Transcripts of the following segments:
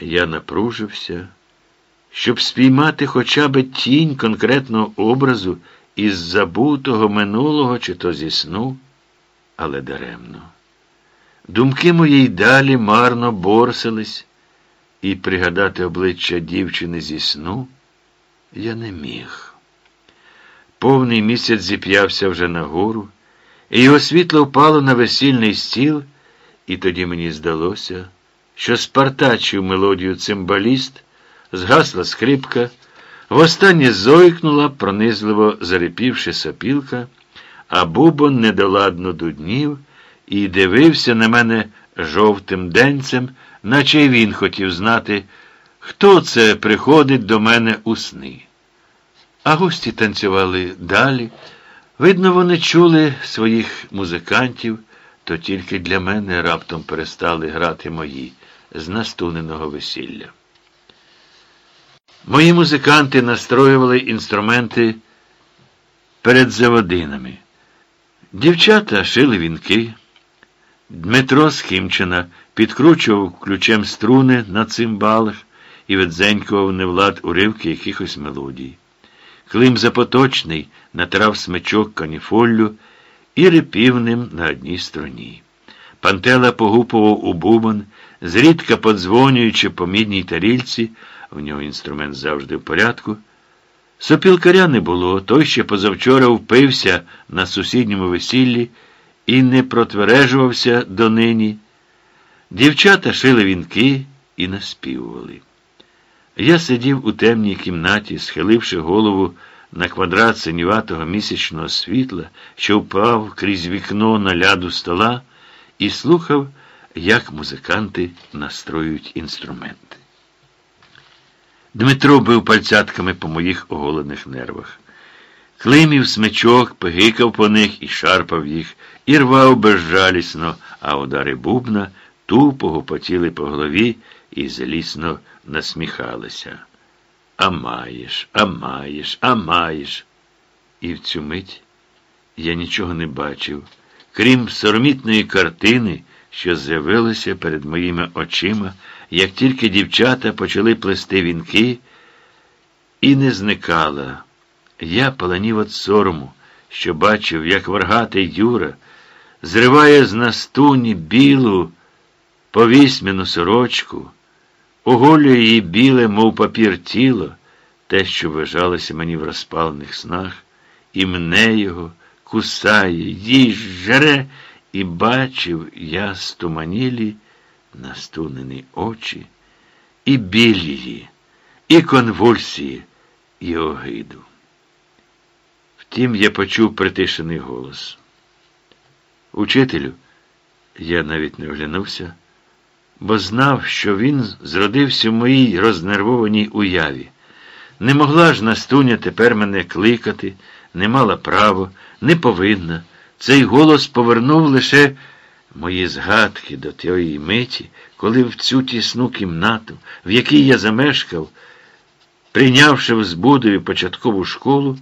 Я напружився, щоб спіймати хоча б тінь конкретного образу із забутого минулого чи то зі сну, але даремно. Думки мої й далі марно борсились, і пригадати обличчя дівчини зі сну я не міг. Повний місяць зіп'явся вже нагору, і його світло впало на весільний стіл, і тоді мені здалося, що спартачив мелодію цимбаліст, згасла скрипка, востаннє зойкнула, пронизливо зарипівши сопілка, а бубон недоладно дуднів і дивився на мене жовтим денцем, наче й він хотів знати, хто це приходить до мене у сни. А гості танцювали далі. Видно, вони чули своїх музикантів, то тільки для мене раптом перестали грати мої з настуненого весілля. Мої музиканти настроювали інструменти перед заводинами. Дівчата шили вінки. Дмитро з Хімчина підкручував ключем струни на цимбалах і відзенькував невлад уривки якихось мелодій. Клим Запоточний натирав смичок каніфоллю і репів ним на одній струні. Пантела погупував у бубон, зрідка подзвонюючи по мідній тарільці, в нього інструмент завжди в порядку. Сопілкаря не було, той ще позавчора впився на сусідньому весіллі і не протвережувався донині. Дівчата шили вінки і наспівували. Я сидів у темній кімнаті, схиливши голову на квадрат синюватого місячного світла, що впав крізь вікно на ляду стола, і слухав, як музиканти настроюють інструменти. Дмитро бив пальцятками по моїх оголених нервах. Климів смичок, погикав по них і шарпав їх, і рвав безжалісно, а удари бубна тупо гупотіли по голові і злісно насміхалися. А маєш, а маєш, а маєш. І в цю мить я нічого не бачив, крім соромітної картини, що з'явилася перед моїми очима, як тільки дівчата почали плести вінки, і не зникала. Я паланів від сорому, що бачив, як варгатий Юра зриває з настуні білу повісьмяну сорочку, оголює її біле, мов папір тіло, те, що вижалося мені в розпалених снах, і мне його кусає, їй жере, і бачив я стуманілі, настунені очі, і білії, і конвульсії, і огиду. Втім, я почув притишений голос. Учителю, я навіть не оглянувся, бо знав, що він зродився в моїй рознервованій уяві. Не могла ж Настуня тепер мене кликати, не мала права, не повинна. Цей голос повернув лише мої згадки до тієї миті, коли в цю тісну кімнату, в якій я замешкав, прийнявши взбудою початкову школу,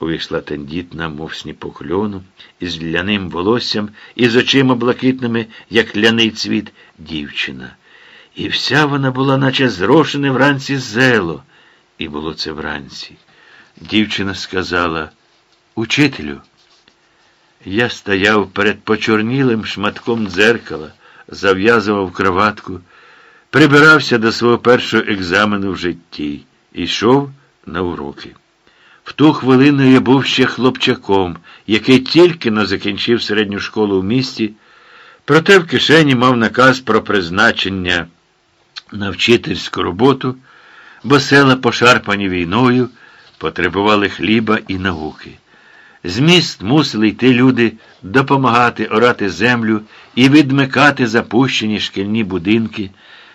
увійшла тендітна, мов сніпокльону, із ляним волоссям і з очима блакитними, як ляний цвіт, дівчина. І вся вона була, наче зрошене вранці зело. І було це вранці. Дівчина сказала Учителю. Я стояв перед почорнілим шматком дзеркала, зав'язував кроватку, прибирався до свого першого екзамену в житті і йшов на уроки. В ту хвилину я був ще хлопчаком, який тільки но закінчив середню школу в місті, проте в кишені мав наказ про призначення на вчительську роботу, бо села, пошарпані війною, потребували хліба і науки. З міст мусили йти люди допомагати орати землю і відмикати запущені шкільні будинки.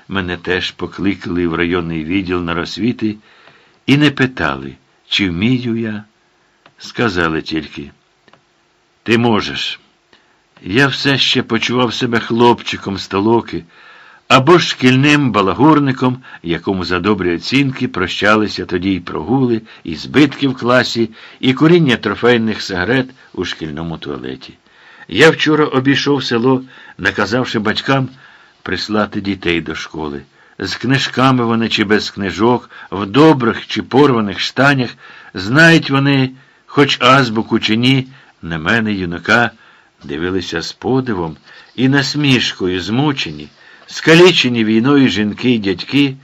Мене теж покликали в районний відділ на розсвіти і не питали. Чи вмію я? Сказали тільки. Ти можеш. Я все ще почував себе хлопчиком з толоки або ж шкільним балагурником, якому за добрі оцінки прощалися тоді й прогули, і збитки в класі, і куріння трофейних сигарет у шкільному туалеті. Я вчора обійшов село, наказавши батькам прислати дітей до школи. з книжками вони чи без книжок, в добрих чи порваних штанях, знають вони, хоч азбуку чи ні, на мене, юнака, дивилися з подивом і насмішкою змучені, скалічені війною жінки й дядьки,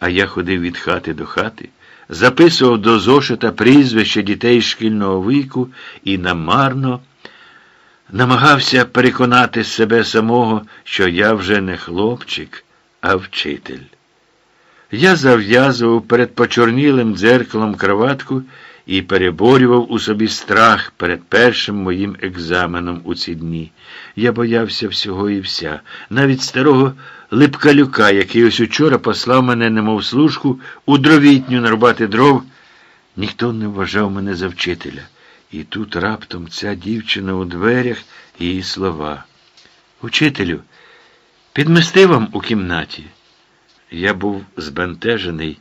а я ходив від хати до хати, записував до зошита прізвища дітей шкільного віку і намарно намагався переконати себе самого, що я вже не хлопчик, а вчитель. Я зав'язував перед почорнілим дзеркалом кроватку і переборював у собі страх перед першим моїм екзаменом у ці дні. Я боявся всього і вся, навіть старого Липкалюка, який ось учора послав мене, немов служку, у дровітню нарубати дров. Ніхто не вважав мене за вчителя. І тут раптом ця дівчина у дверях її слова. Учителю, підмести вам у кімнаті. Я був збентежений